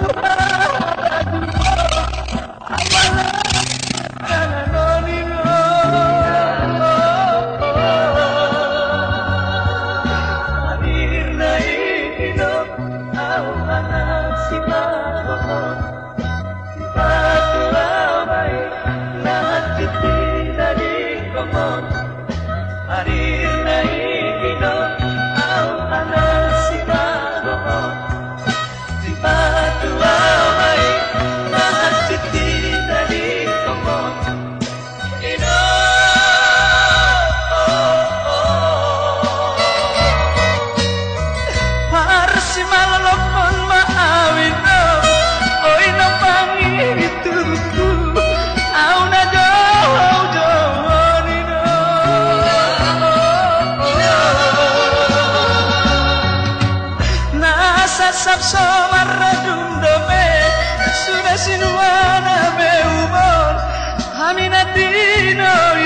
Oh,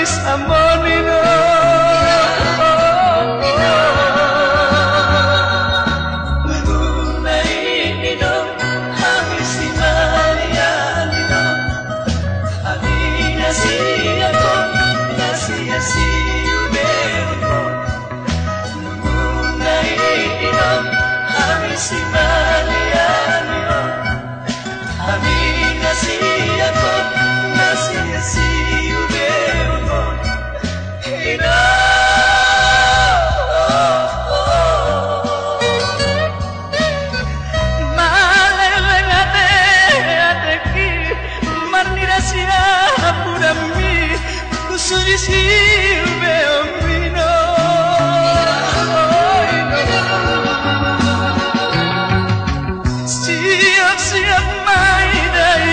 is a morning Sevmeyleyim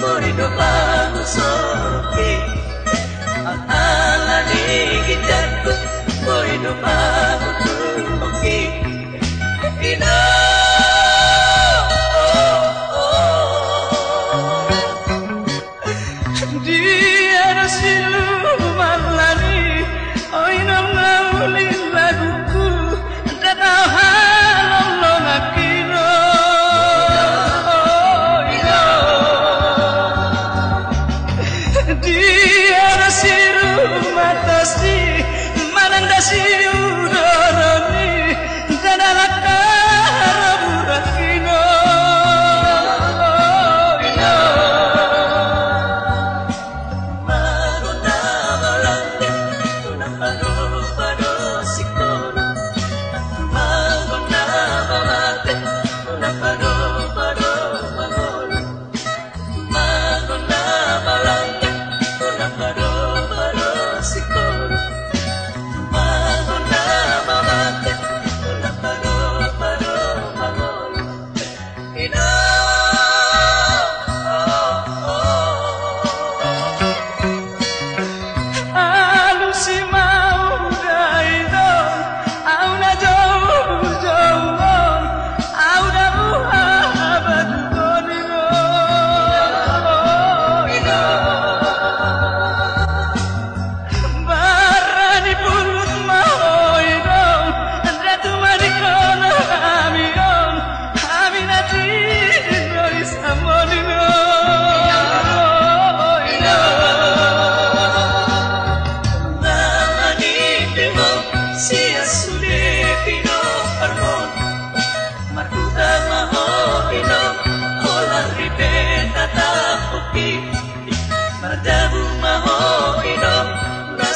Moreno bago sopi Ang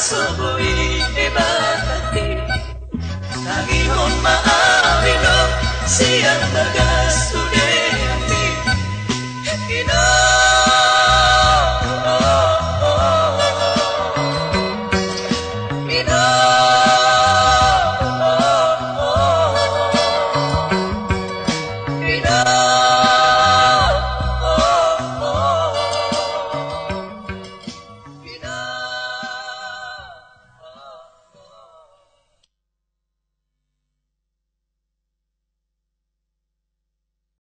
subuhi ibabati Tangihon maawin o siyang bagas